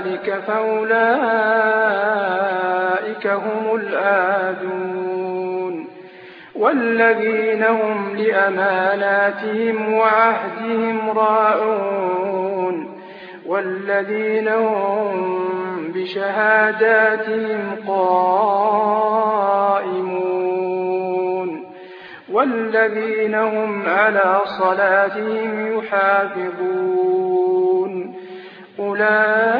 ذلك فأولئك هم الآدون والذين هم لأماناتهم وعهدهم راعون والذين هم بشهاداتهم قائمون والذين هم على صلاتهم يحافظون أولئك